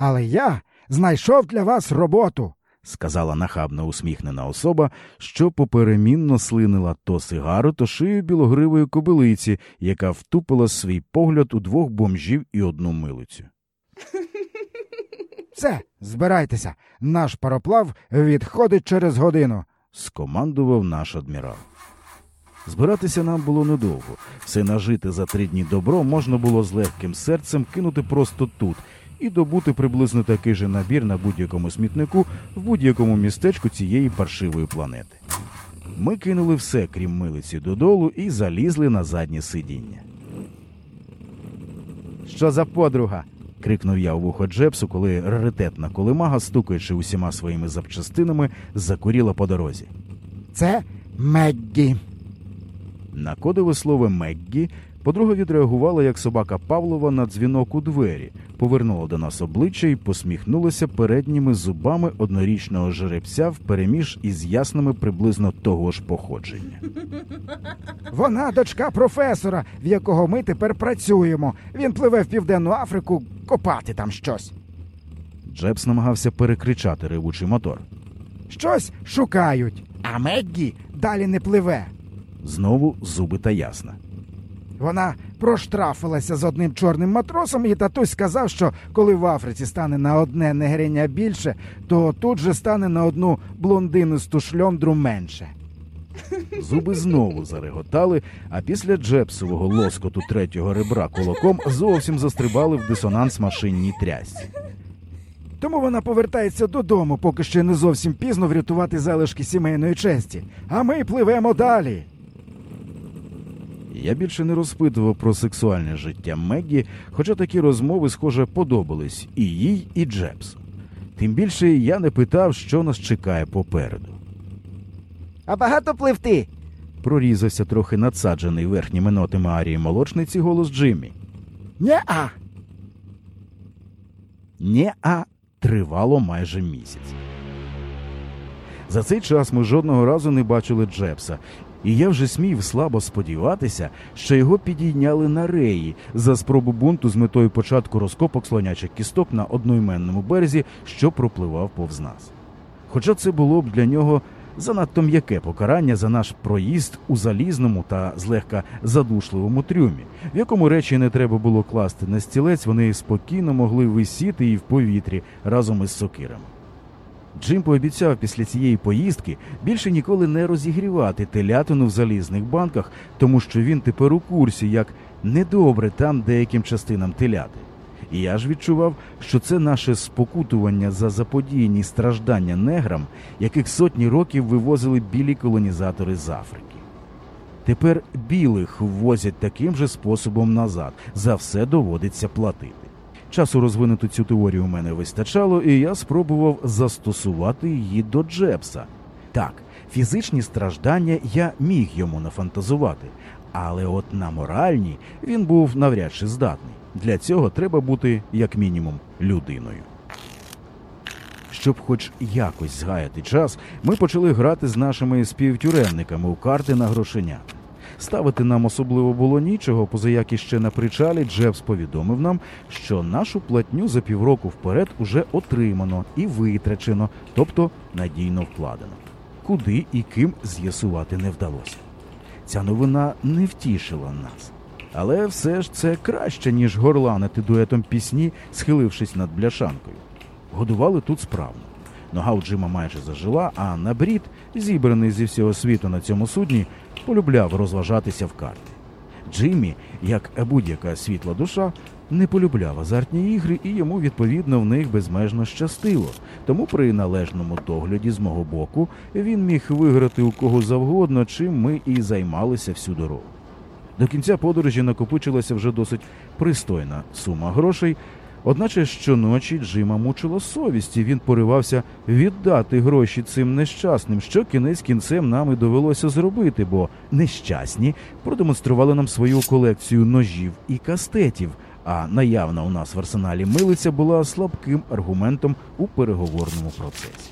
Але я знайшов для вас роботу. сказала нахабно усміхнена особа, що поперемінно слинила то сигару, то шию білогривої кобилиці, яка втупила свій погляд у двох бомжів і одну милицю. Все, збирайтеся. Наш пароплав відходить через годину. скомандував наш адмірал. Збиратися нам було недовго. Все нажити за три дні добро можна було з легким серцем кинути просто тут і добути приблизно такий же набір на будь-якому смітнику в будь-якому містечку цієї паршивої планети. Ми кинули все, крім милиці, додолу і залізли на заднє сидіння. Що за подруга? крикнув я у вухо Джепсу, коли раритетна колемага, стукаючи усіма своїми запчастинами, закуріла по дорозі. Це Меггі. На кодове слово Меггі подруга відреагувала як собака Павлова на дзвінок у двері, повернула до нас обличчя і посміхнулася передніми зубами однорічного жеребця впереміж із ясними приблизно того ж походження. Вона дочка професора, в якого ми тепер працюємо. Він пливе в Південну Африку копати там щось. Джепс намагався перекричати ревучий мотор. Щось шукають, а Меггі далі не пливе. Знову зуби та ясна. Вона проштрафилася з одним чорним матросом, і татусь сказав, що коли в Африці стане на одне негрення більше, то тут же стане на одну блондинисту шльондру менше. Зуби знову зареготали, а після Джепсового лоскоту третього ребра кулаком зовсім застрибали в дисонанс машинній трясці. Тому вона повертається додому, поки ще не зовсім пізно врятувати залишки сімейної честі. А ми пливемо далі. Я більше не розпитував про сексуальне життя Меггі, хоча такі розмови, схоже, подобались і їй, і Джепсу. Тим більше я не питав, що нас чекає попереду. А багато пливти. Прорізався трохи надсаджений верхніми нотами арії молочниці голос Джиммі. Нє-а. Нє-а тривало майже місяць. За цей час ми жодного разу не бачили Джепса, і я вже смів слабо сподіватися, що його підійняли на реї за спробу бунту з метою початку розкопок слонячих кісток на одноіменному березі, що пропливав повз нас. Хоча це було б для нього занадто м'яке покарання за наш проїзд у залізному та злегка задушливому трюмі, в якому речі не треба було класти на стілець, вони спокійно могли висіти і в повітрі разом із сокирами. Джим пообіцяв після цієї поїздки більше ніколи не розігрівати телятину в залізних банках, тому що він тепер у курсі, як недобре там деяким частинам теляти. І я ж відчував, що це наше спокутування за заподіяні страждання неграм, яких сотні років вивозили білі колонізатори з Африки. Тепер білих ввозять таким же способом назад. За все доводиться платити. Часу розвинути цю теорію у мене вистачало, і я спробував застосувати її до Джепса. Так, фізичні страждання я міг йому нафантазувати, але от на моральні він був навряд чи здатний. Для цього треба бути, як мінімум, людиною. Щоб хоч якось згаяти час, ми почали грати з нашими співтюремниками у карти на грошенята. Ставити нам особливо було нічого, позаяк іще на причалі Джебс повідомив нам, що нашу платню за півроку вперед уже отримано і витрачено, тобто надійно вкладено. Куди і ким з'ясувати не вдалося. Ця новина не втішила нас. Але все ж це краще, ніж горланити дуетом пісні, схилившись над бляшанкою. Годували тут справно. Нога у Джима майже зажила, а набрід, зібраний зі всього світу на цьому судні, полюбляв розважатися в карти. Джиммі, як будь-яка світла душа, не полюбляв азартні ігри, і йому відповідно в них безмежно щастило. Тому при належному догляді з мого боку він міг виграти у кого завгодно, чим ми і займалися всю дорогу. До кінця подорожі накопичилася вже досить пристойна сума грошей. Одначе щоночі Джима мучила совість, і він поривався віддати гроші цим нещасним, що кінець кінцем нам і довелося зробити, бо нещасні продемонстрували нам свою колекцію ножів і кастетів. А наявна у нас в арсеналі милиця була слабким аргументом у переговорному процесі.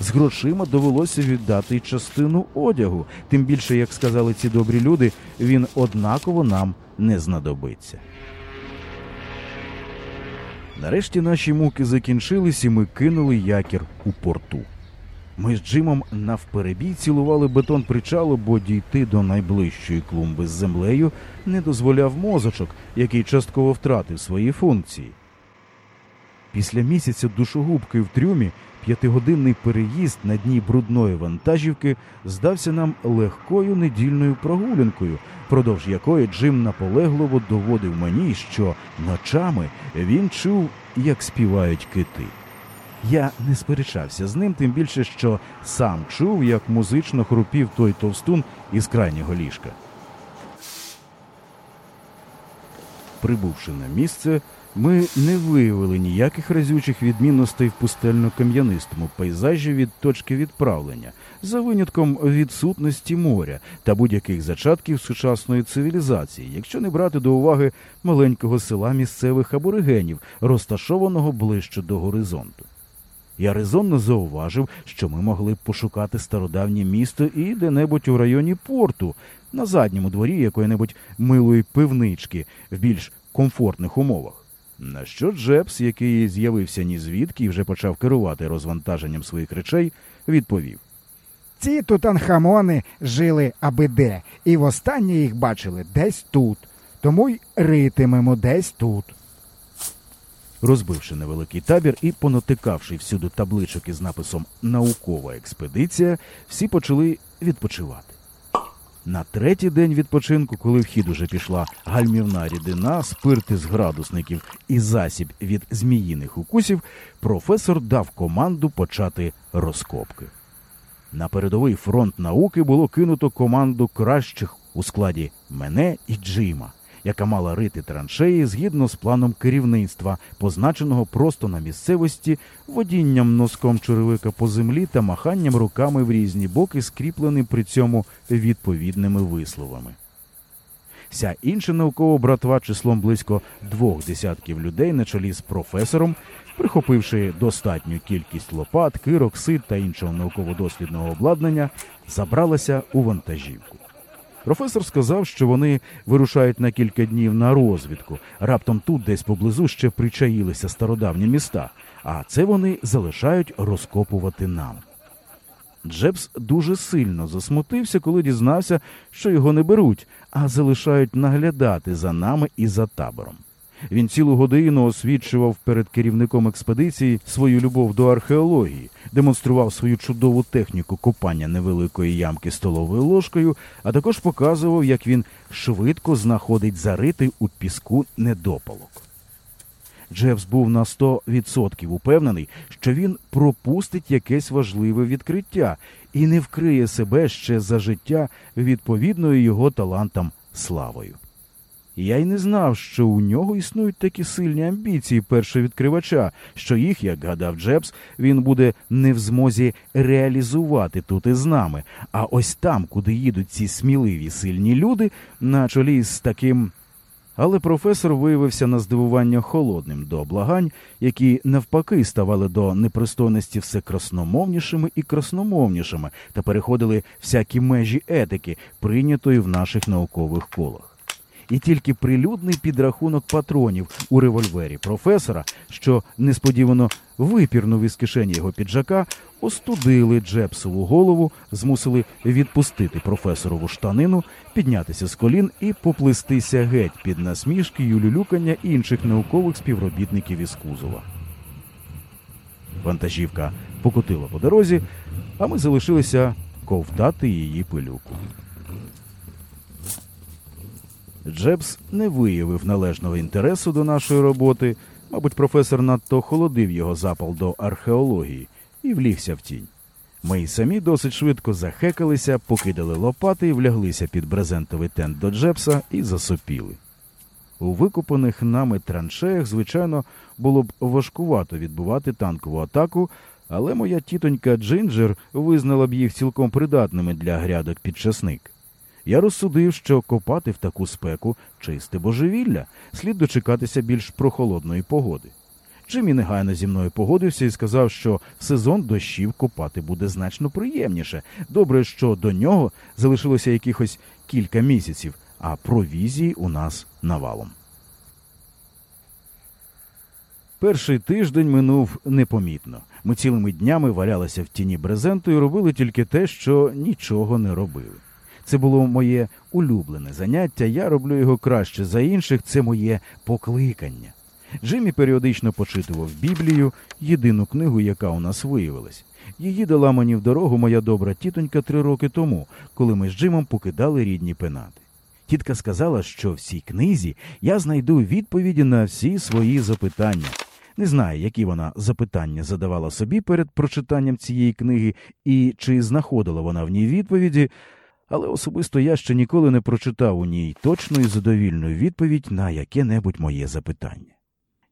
З грошима довелося віддати частину одягу, тим більше, як сказали ці добрі люди, він однаково нам не знадобиться. Нарешті наші муки закінчились, і ми кинули якір у порту. Ми з Джимом навперебій цілували бетон причалу, бо дійти до найближчої клумби з землею не дозволяв мозочок, який частково втратив свої функції. Після місяця душогубки в трюмі п'ятигодинний переїзд на дні брудної вантажівки здався нам легкою недільною прогулянкою, продовж якої Джим наполегливо доводив мені, що ночами він чув, як співають кити. Я не сперечався з ним, тим більше, що сам чув, як музично хрупів той товстун із крайнього ліжка. Прибувши на місце, ми не виявили ніяких разючих відмінностей в пустельно-кам'янистому пейзажі від точки відправлення, за винятком відсутності моря та будь-яких зачатків сучасної цивілізації, якщо не брати до уваги маленького села місцевих аборигенів, розташованого ближче до горизонту. Я резонно зауважив, що ми могли б пошукати стародавнє місто і де-небудь у районі порту, на задньому дворі якої-небудь милої пивнички в більш комфортних умовах. На що Джебс, який з'явився ні звідки і вже почав керувати розвантаженням своїх речей, відповів. Ці тутанхамони жили аби де, і востаннє їх бачили десь тут. Тому й ритимемо десь тут. Розбивши невеликий табір і понатикавши всюди табличок із написом Наукова експедиція, всі почали відпочивати. На третій день відпочинку, коли в хід уже пішла гальмівна рідина, спирти з градусників і засіб від зміїних укусів, професор дав команду почати розкопки. На передовий фронт науки було кинуто команду кращих у складі мене і Джима, яка мала рити траншеї згідно з планом керівництва, позначеного просто на місцевості водінням носком черевика по землі та маханням руками в різні боки, скріпленим при цьому відповідними висловами. Вся інша наукова братва числом близько двох десятків людей на чолі з професором, прихопивши достатню кількість лопат, кирок, сит та іншого науково-дослідного обладнання, забралася у вантажівку. Професор сказав, що вони вирушають на кілька днів на розвідку. Раптом тут, десь поблизу, ще причаїлися стародавні міста, а це вони залишають розкопувати нам. Джебс дуже сильно засмутився, коли дізнався, що його не беруть, а залишають наглядати за нами і за табором. Він цілу годину освічував перед керівником експедиції свою любов до археології, демонстрував свою чудову техніку копання невеликої ямки столовою ложкою, а також показував, як він швидко знаходить заритий у піску недопалок. Джебс був на 100% упевнений, що він пропустить якесь важливе відкриття і не вкриє себе ще за життя відповідною його талантам славою. Я й не знав, що у нього існують такі сильні амбіції першовідкривача, що їх, як гадав Джебс, він буде не в змозі реалізувати тут із нами. А ось там, куди їдуть ці сміливі сильні люди, на чолі з таким. Але професор виявився на здивування холодним до благань, які навпаки ставали до непристойності все красномовнішими і красномовнішими та переходили всякі межі етики, прийнятої в наших наукових колах і тільки прилюдний підрахунок патронів у револьвері професора, що несподівано випірнув із кишені його піджака, остудили Джепсову голову, змусили відпустити професорову штанину, піднятися з колін і поплестися геть під насмішки й улюлюкання інших наукових співробітників із кузова. Вантажівка покотила по дорозі, а ми залишилися ковтати її пилюку. Джебс не виявив належного інтересу до нашої роботи. Мабуть, професор надто холодив його запал до археології і влігся в тінь. Ми й самі досить швидко захекалися, покидали лопати і вляглися під брезентовий тент до Джебса і засопіли. У викопаних нами траншеях, звичайно, було б важкувато відбувати танкову атаку, але моя тітонька Джинджер визнала б їх цілком придатними для грядок під часник. Я розсудив, що копати в таку спеку чисте божевілля, слід дочекатися більш прохолодної погоди. Джиммі негайно зі мною погодився і сказав, що в сезон дощів копати буде значно приємніше. Добре, що до нього залишилося якихось кілька місяців, а провізії у нас навалом. Перший тиждень минув непомітно. Ми цілими днями валялися в тіні брезенту і робили тільки те, що нічого не робили. Це було моє улюблене заняття, я роблю його краще за інших, це моє покликання. Джиммі періодично почитував Біблію, єдину книгу, яка у нас виявилась. Її дала мені в дорогу моя добра тітонька три роки тому, коли ми з Джимом покидали рідні пенати. Тітка сказала, що в цій книзі я знайду відповіді на всі свої запитання. Не знаю, які вона запитання задавала собі перед прочитанням цієї книги і чи знаходила вона в ній відповіді, але особисто я ще ніколи не прочитав у ній точну і задовільну відповідь на яке-небудь моє запитання.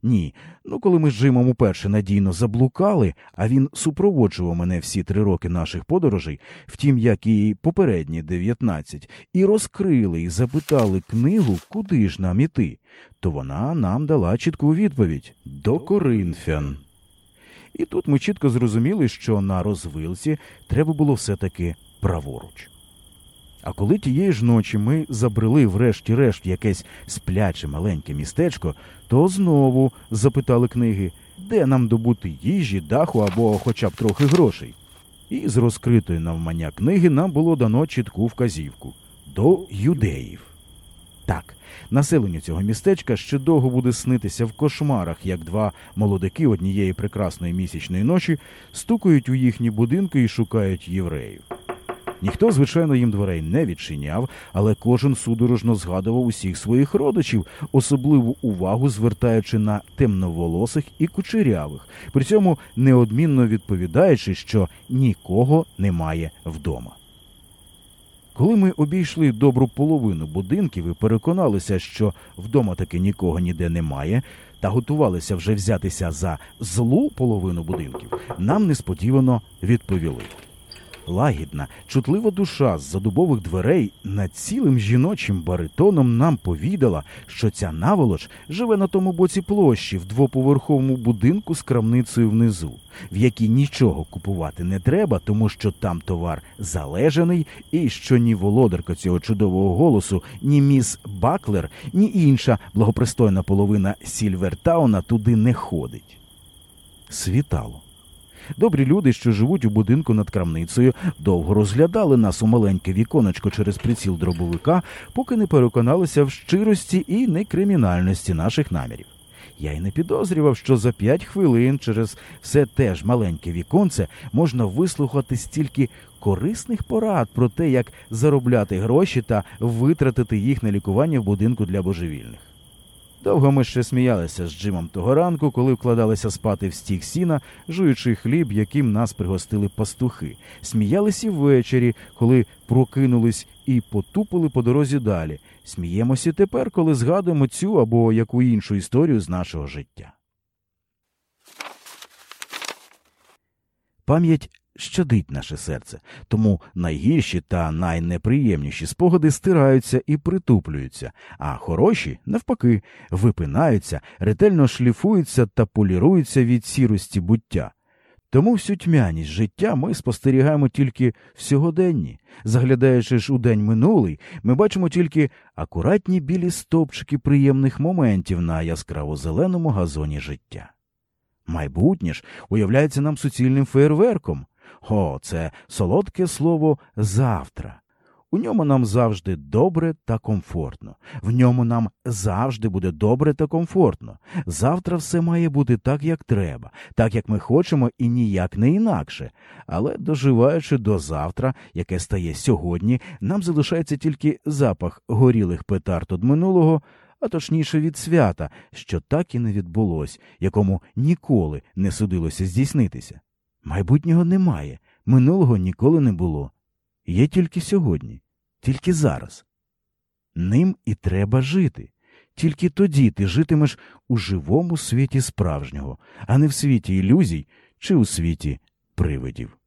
Ні, ну коли ми з Джимом уперше надійно заблукали, а він супроводжував мене всі три роки наших подорожей, втім, як і попередні дев'ятнадцять, і розкрили і запитали книгу, куди ж нам іти, то вона нам дала чітку відповідь до Коринфян. І тут ми чітко зрозуміли, що на розвилці треба було все-таки праворуч. А коли тієї ж ночі ми забрели врешті-решт якесь спляче маленьке містечко, то знову запитали книги, де нам добути їжі, даху або хоча б трохи грошей. І з розкритої навмання книги нам було дано чітку вказівку до юдеїв. Так, населенню цього містечка ще довго буде снитися в кошмарах, як два молодики однієї прекрасної місячної ночі стукають у їхні будинки і шукають євреїв. Ніхто, звичайно, їм дверей не відчиняв, але кожен судорожно згадував усіх своїх родичів, особливу увагу звертаючи на темноволосих і кучерявих, при цьому неодмінно відповідаючи, що нікого немає вдома. Коли ми обійшли добру половину будинків і переконалися, що вдома таки нікого ніде немає, та готувалися вже взятися за злу половину будинків, нам несподівано відповіли. Лагідна, чутлива душа з задубових дверей над цілим жіночим баритоном нам повідала, що ця наволоч живе на тому боці площі в двоповерховому будинку з крамницею внизу, в якій нічого купувати не треба, тому що там товар залежаний, і що ні володарка цього чудового голосу, ні міс Баклер, ні інша благопристойна половина Сільвертауна туди не ходить. Світало. Добрі люди, що живуть у будинку над крамницею, довго розглядали нас у маленьке віконечко через приціл дробовика, поки не переконалися в щирості і некримінальності наших намірів. Я й не підозрював, що за п'ять хвилин через все те ж маленьке віконце можна вислухати стільки корисних порад про те, як заробляти гроші та витратити їх на лікування в будинку для божевільних. Довго ми ще сміялися з Джимом того ранку, коли вкладалися спати в стік сіна, жуючи хліб, яким нас пригостили пастухи. Сміялися ввечері, коли прокинулись і потупили по дорозі далі. Сміємося тепер, коли згадуємо цю або яку іншу історію з нашого життя. Пам'ять щадить наше серце, тому найгірші та найнеприємніші спогади стираються і притуплюються, а хороші, навпаки, випинаються, ретельно шліфуються та поліруються від сірості буття. Тому всю тьмяність життя ми спостерігаємо тільки в сьогоденні. Заглядаючи ж у день минулий, ми бачимо тільки акуратні білі стовпчики приємних моментів на яскраво зеленому газоні життя. Майбутнє ж уявляється нам суцільним фейерверком. О, це солодке слово завтра. У ньому нам завжди добре та комфортно. В ньому нам завжди буде добре та комфортно. Завтра все має бути так, як треба, так як ми хочемо, і ніяк не інакше. Але доживаючи до завтра, яке стає сьогодні, нам залишається тільки запах горілих петард від минулого, а точніше від свята, що так і не відбулось, якому ніколи не судилося здійснитися. Майбутнього немає, минулого ніколи не було. Є тільки сьогодні, тільки зараз. Ним і треба жити. Тільки тоді ти житимеш у живому світі справжнього, а не в світі ілюзій чи у світі привидів.